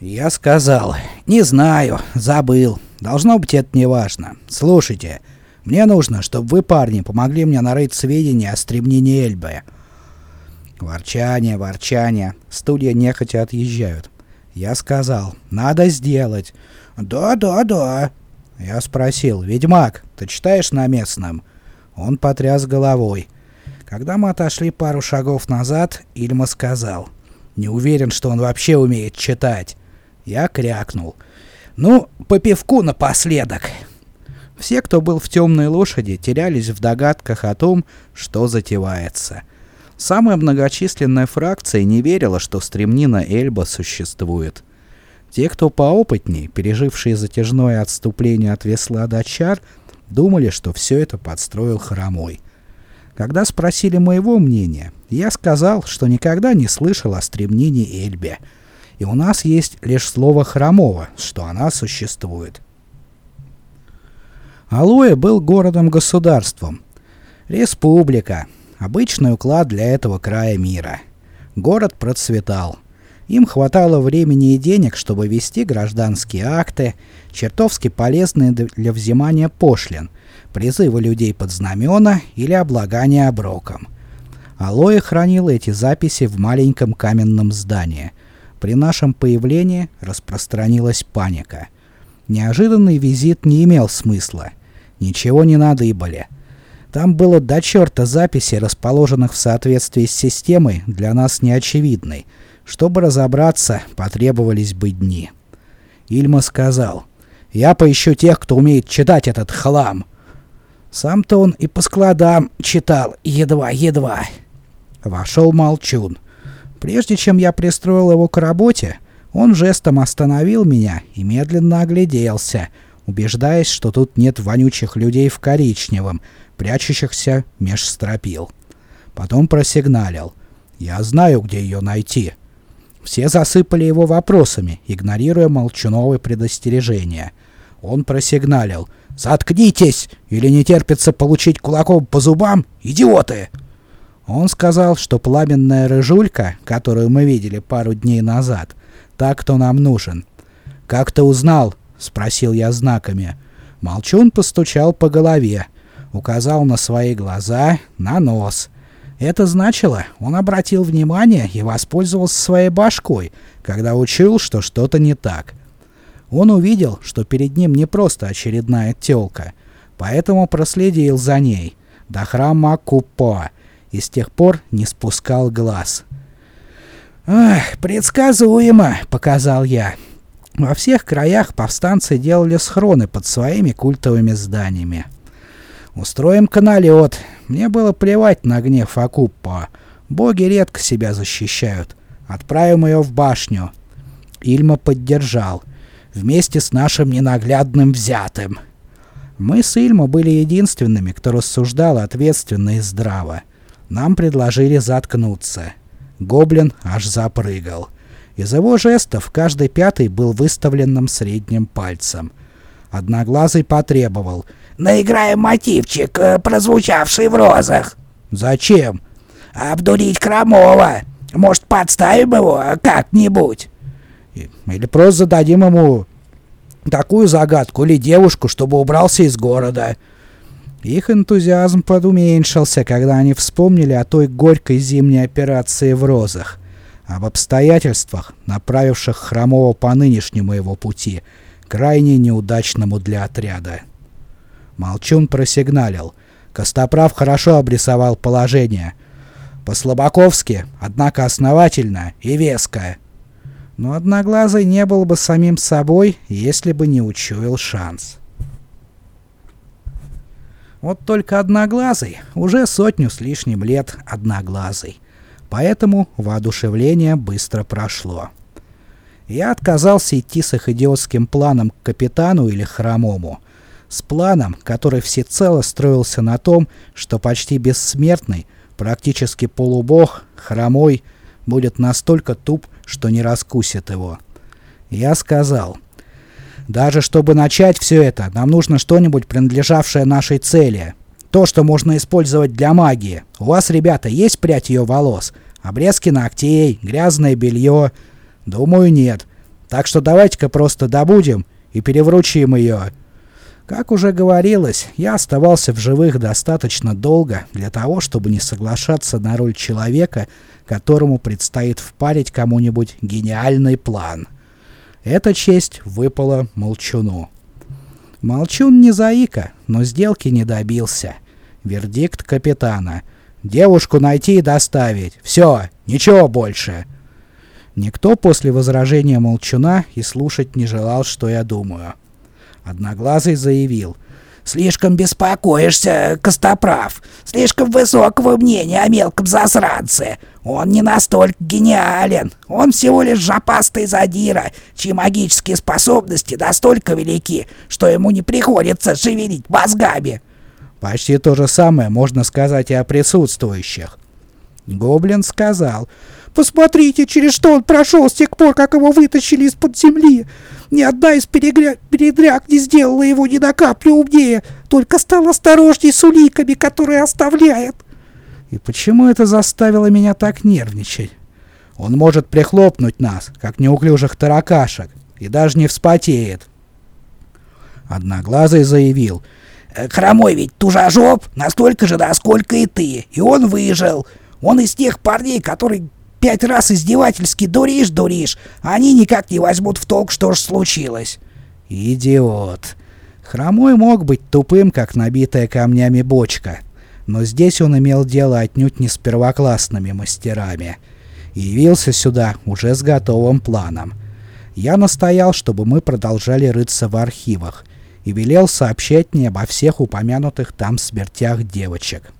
Я сказал, не знаю, забыл. Должно быть, это не важно. Слушайте, мне нужно, чтобы вы, парни, помогли мне нарыть сведения о стремнении Эльбы. Ворчание, ворчание. Студия нехотя отъезжают. Я сказал, надо сделать. Да, да, да. Я спросил, ведьмак, ты читаешь на местном? Он потряс головой. Когда мы отошли пару шагов назад, Ильма сказал, не уверен, что он вообще умеет читать. Я крякнул. Ну, по пивку напоследок. Все, кто был в темной лошади, терялись в догадках о том, что затевается. Самая многочисленная фракция не верила, что стремнина Эльба существует. Те, кто поопытней, пережившие затяжное отступление от весла до чар, думали, что все это подстроил хромой. Когда спросили моего мнения, я сказал, что никогда не слышал о стремнении Эльбе, и у нас есть лишь слово хромого, что она существует. Алоэ был городом-государством. Республика. Обычный уклад для этого края мира. Город процветал. Им хватало времени и денег, чтобы вести гражданские акты, чертовски полезные для взимания пошлин, призывы людей под знамена или облагания оброком. Алоэ хранил эти записи в маленьком каменном здании. При нашем появлении распространилась паника. Неожиданный визит не имел смысла. Ничего не надыбали. Там было до черта записей, расположенных в соответствии с системой, для нас неочевидной — чтобы разобраться, потребовались бы дни. Ильма сказал, «Я поищу тех, кто умеет читать этот хлам». Сам-то он и по складам читал, едва-едва. Вошел Молчун. Прежде чем я пристроил его к работе, он жестом остановил меня и медленно огляделся, убеждаясь, что тут нет вонючих людей в коричневом, прячущихся меж стропил. Потом просигналил. «Я знаю, где ее найти». Все засыпали его вопросами, игнорируя молчуновые предостережения. Он просигналил. «Заткнитесь! Или не терпится получить кулаком по зубам? Идиоты!» Он сказал, что пламенная рыжулька, которую мы видели пару дней назад, так кто нам нужен. «Как ты узнал?» — спросил я знаками. Молчун постучал по голове, указал на свои глаза, на нос — это значило, он обратил внимание и воспользовался своей башкой, когда учил, что что-то не так. Он увидел, что перед ним не просто очередная тёлка, поэтому проследил за ней до храма Купо и с тех пор не спускал глаз. «Ах, предсказуемо!» — показал я. Во всех краях повстанцы делали схроны под своими культовыми зданиями. Устроим каналет. Мне было плевать на гнев Акуппа. Боги редко себя защищают. Отправим ее в башню. Ильма поддержал. Вместе с нашим ненаглядным взятым. Мы с Ильма были единственными, кто рассуждал ответственно и здраво. Нам предложили заткнуться. Гоблин аж запрыгал. Из его жестов каждый пятый был выставленным средним пальцем. Одноглазый потребовал — Наиграем мотивчик, э, прозвучавший в розах. Зачем? Обдурить Крамова. Может, подставим его как-нибудь? Или просто зададим ему такую загадку или девушку, чтобы убрался из города. Их энтузиазм подуменьшился, когда они вспомнили о той горькой зимней операции в розах, об обстоятельствах, направивших Хромова по нынешнему его пути, крайне неудачному для отряда. Молчун просигналил. Костоправ хорошо обрисовал положение. По-слабаковски, однако основательно и веско. Но Одноглазый не был бы самим собой, если бы не учуял шанс. Вот только Одноглазый уже сотню с лишним лет Одноглазый. Поэтому воодушевление быстро прошло. Я отказался идти с их идиотским планом к капитану или хромому с планом, который всецело строился на том, что почти бессмертный, практически полубог, хромой, будет настолько туп, что не раскусит его. Я сказал, даже чтобы начать все это, нам нужно что-нибудь, принадлежавшее нашей цели. То, что можно использовать для магии. У вас, ребята, есть прядь ее волос? Обрезки ногтей, грязное белье? Думаю, нет. Так что давайте-ка просто добудем и перевручим ее. Как уже говорилось, я оставался в живых достаточно долго для того, чтобы не соглашаться на роль человека, которому предстоит впарить кому-нибудь гениальный план. Эта честь выпала Молчуну. Молчун не заика, но сделки не добился. Вердикт капитана. Девушку найти и доставить. Все, ничего больше. Никто после возражения Молчуна и слушать не желал, что я думаю. Одноглазый заявил. «Слишком беспокоишься, Костоправ. Слишком высокого мнения о мелком засранце. Он не настолько гениален. Он всего лишь жопастый задира, чьи магические способности настолько велики, что ему не приходится шевелить мозгами. Почти то же самое можно сказать и о присутствующих. Гоблин сказал, «Посмотрите, через что он прошел с тех пор, как его вытащили из-под земли. Ни одна из перегря... передряг не сделала его ни на каплю умнее, только стал осторожней с уликами, которые оставляет». И почему это заставило меня так нервничать? Он может прихлопнуть нас, как неуклюжих таракашек, и даже не вспотеет. Одноглазый заявил, «Э, «Хромой ведь тужажоп настолько же, насколько и ты, и он выжил. Он из тех парней, которые пять раз издевательски дуришь-дуришь, а они никак не возьмут в толк, что ж случилось». «Идиот!» Хромой мог быть тупым, как набитая камнями бочка, но здесь он имел дело отнюдь не с первоклассными мастерами. И явился сюда уже с готовым планом. Я настоял, чтобы мы продолжали рыться в архивах, и велел сообщать мне обо всех упомянутых там смертях девочек.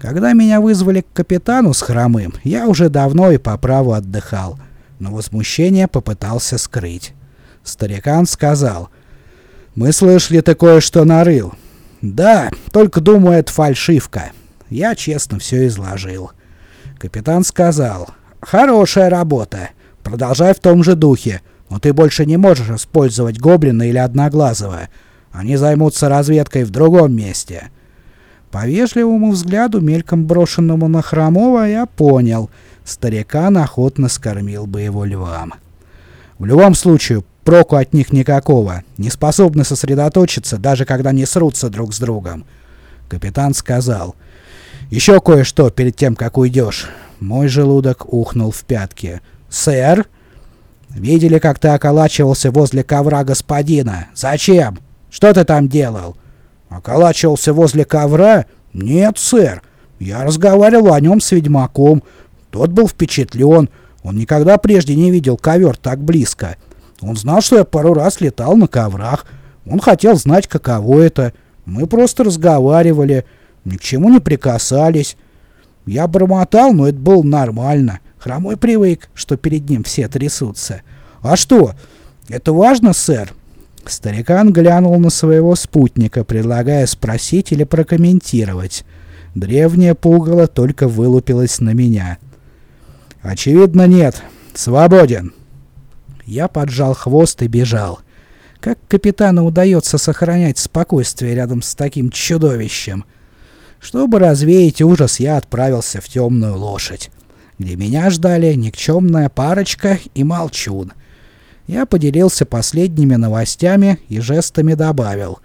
Когда меня вызвали к капитану с хромым, я уже давно и по праву отдыхал, но возмущение попытался скрыть. Старикан сказал, «Мы слышали, ты кое-что нарыл. «Да, только думаю, это фальшивка». Я честно все изложил. Капитан сказал, «Хорошая работа. Продолжай в том же духе, но ты больше не можешь использовать Гоблина или Одноглазого. Они займутся разведкой в другом месте». По вежливому взгляду, мельком брошенному на Хромова, я понял, старикан охотно скормил бы его львам. В любом случае, Проку от них никакого. Не способны сосредоточиться, даже когда не срутся друг с другом. Капитан сказал. «Еще кое-что перед тем, как уйдешь». Мой желудок ухнул в пятки. «Сэр?» «Видели, как ты околачивался возле ковра господина? Зачем? Что ты там делал?» «Околачивался возле ковра? Нет, сэр. Я разговаривал о нем с ведьмаком. Тот был впечатлен. Он никогда прежде не видел ковер так близко». Он знал, что я пару раз летал на коврах. Он хотел знать, каково это. Мы просто разговаривали, ни к чему не прикасались. Я бормотал, но это было нормально. Хромой привык, что перед ним все трясутся. «А что? Это важно, сэр?» Старикан глянул на своего спутника, предлагая спросить или прокомментировать. Древняя пугало только вылупилась на меня. «Очевидно, нет. Свободен». Я поджал хвост и бежал. Как капитану удается сохранять спокойствие рядом с таким чудовищем? Чтобы развеять ужас, я отправился в темную лошадь, где меня ждали никчемная парочка и молчун. Я поделился последними новостями и жестами добавил.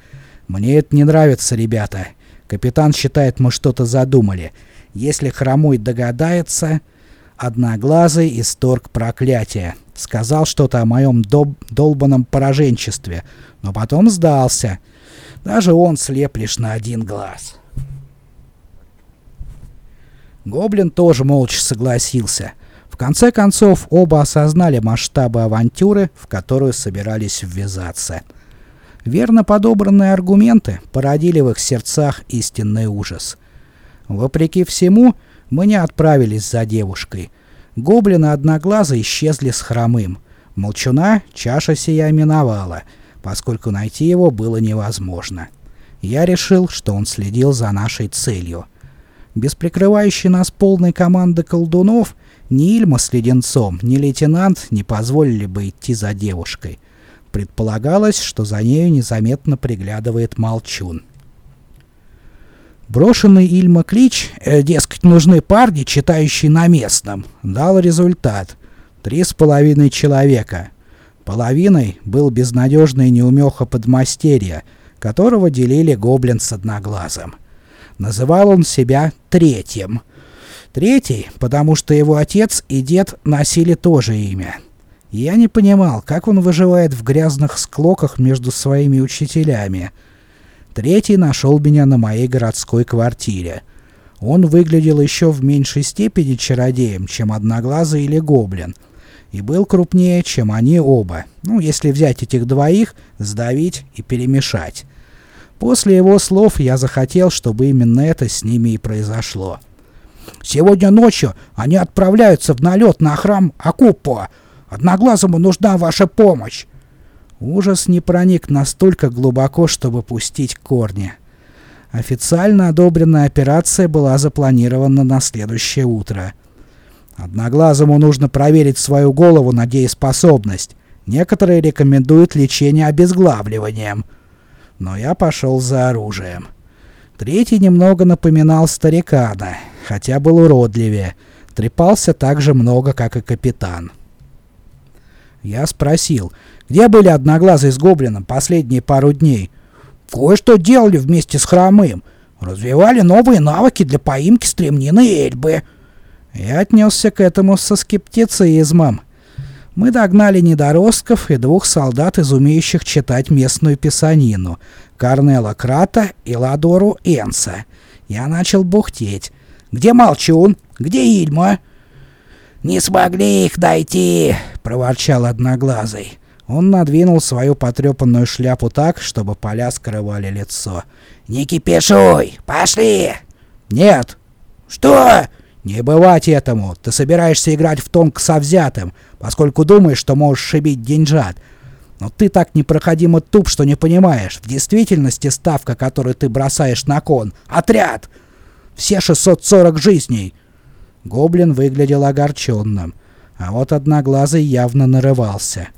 «Мне это не нравится, ребята. Капитан считает, мы что-то задумали. Если хромой догадается...» Одноглазый исторг проклятие. Сказал что-то о моем доб долбанном пораженчестве, но потом сдался. Даже он слеп лишь на один глаз. Гоблин тоже молча согласился. В конце концов, оба осознали масштабы авантюры, в которую собирались ввязаться. Верно подобранные аргументы породили в их сердцах истинный ужас. Вопреки всему, мы не отправились за девушкой. Гоблины одноглазо исчезли с хромым. Молчуна чаша сия миновала, поскольку найти его было невозможно. Я решил, что он следил за нашей целью. Без прикрывающей нас полной команды колдунов ни Ильма с леденцом, ни лейтенант не позволили бы идти за девушкой. Предполагалось, что за нею незаметно приглядывает Молчун. Брошенный Ильма клич, э, дескать, нужны парни, читающие на местном, дал результат. Три с половиной человека. Половиной был безнадежный неумеха подмастерья, которого делили гоблин с одноглазым. Называл он себя третьим. Третий, потому что его отец и дед носили тоже имя. Я не понимал, как он выживает в грязных склоках между своими учителями. Третий нашел меня на моей городской квартире. Он выглядел еще в меньшей степени чародеем, чем Одноглазый или Гоблин, и был крупнее, чем они оба, ну, если взять этих двоих, сдавить и перемешать. После его слов я захотел, чтобы именно это с ними и произошло. «Сегодня ночью они отправляются в налет на храм Акупо. Одноглазому нужна ваша помощь. Ужас не проник настолько глубоко, чтобы пустить корни. Официально одобренная операция была запланирована на следующее утро. Одноглазому нужно проверить свою голову на дееспособность. Некоторые рекомендуют лечение обезглавливанием. Но я пошел за оружием. Третий немного напоминал старикана, хотя был уродливее. Трепался так же много, как и капитан. Я спросил, где были Одноглазый с Гоблином последние пару дней? Кое-что делали вместе с Хромым. Развивали новые навыки для поимки стремнины Эльбы. Я отнесся к этому со скептицизмом. Мы догнали недоростков и двух солдат, изумеющих читать местную писанину. Корнела Крата и Ладору Энса. Я начал бухтеть. «Где Молчун? Где Ильма?» «Не смогли их найти!» — проворчал Одноглазый. Он надвинул свою потрепанную шляпу так, чтобы поля скрывали лицо. «Не кипишуй! Пошли!» «Нет!» «Что?» «Не бывать этому! Ты собираешься играть в тонк со взятым, поскольку думаешь, что можешь шибить деньжат. Но ты так непроходимо туп, что не понимаешь. В действительности ставка, которую ты бросаешь на кон — отряд! Все 640 жизней!» Гоблин выглядел огорченным, а вот Одноглазый явно нарывался.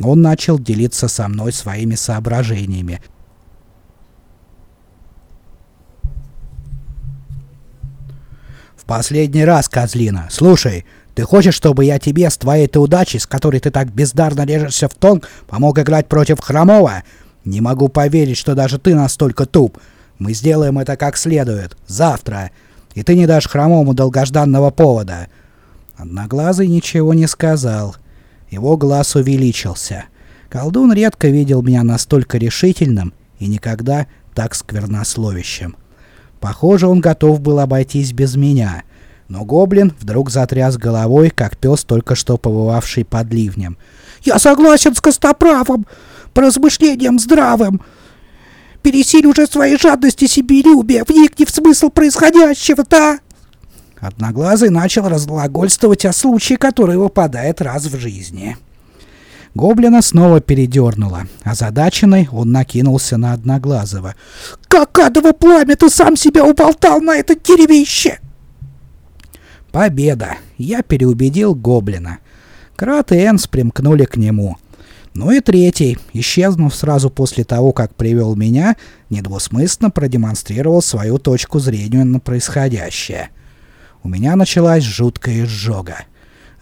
Он начал делиться со мной своими соображениями. «В последний раз, козлина, слушай, ты хочешь, чтобы я тебе с твоей-то удачей, с которой ты так бездарно режешься в тон, помог играть против Хромова? Не могу поверить, что даже ты настолько туп. Мы сделаем это как следует. Завтра и ты не дашь хромому долгожданного повода». Одноглазый ничего не сказал. Его глаз увеличился. Колдун редко видел меня настолько решительным и никогда так сквернословящим. Похоже, он готов был обойтись без меня. Но гоблин вдруг затряс головой, как пес, только что побывавший под ливнем. «Я согласен с Костоправом, по размышлениям здравым. Пересиль уже своей жадности себелюбия, вникни в смысл происходящего, да?» Одноглазый начал разглагольствовать о случае, который выпадает раз в жизни. Гоблина снова передернуло. Озадаченный он накинулся на Одноглазого. «Как адово пламя ты сам себя уболтал на это деревище!» Победа! Я переубедил Гоблина. Крат и Энс примкнули к нему. Ну и третий, исчезнув сразу после того, как привел меня, недвусмысленно продемонстрировал свою точку зрения на происходящее. У меня началась жуткая изжога.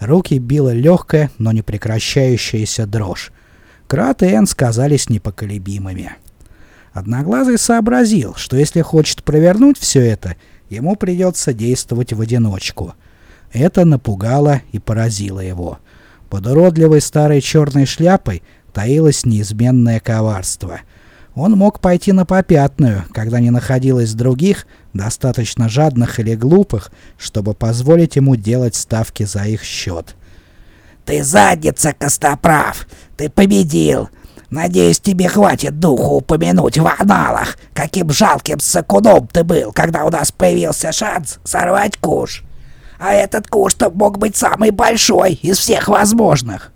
Руки била легкая, но не прекращающаяся дрожь. Крат и Энн сказались непоколебимыми. Одноглазый сообразил, что если хочет провернуть все это, ему придется действовать в одиночку. Это напугало и поразило его. — под уродливой старой черной шляпой таилось неизменное коварство. Он мог пойти на попятную, когда не находилось других, достаточно жадных или глупых, чтобы позволить ему делать ставки за их счет. «Ты задница, Костоправ! Ты победил! Надеюсь, тебе хватит духу упомянуть в аналах, каким жалким сакуном ты был, когда у нас появился шанс сорвать куш!» А этот куш-то мог быть самый большой из всех возможных.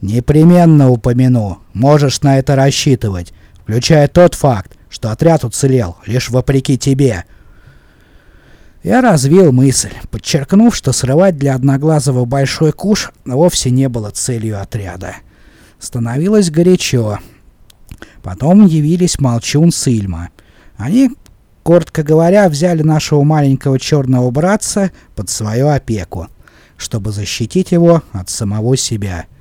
Непременно упомяну. Можешь на это рассчитывать. Включая тот факт, что отряд уцелел лишь вопреки тебе. Я развил мысль, подчеркнув, что срывать для Одноглазого большой куш вовсе не было целью отряда. Становилось горячо. Потом явились Молчун с Ильма. Они Коротко говоря, взяли нашего маленького черного братца под свою опеку. чтобы защитить его от самого себя –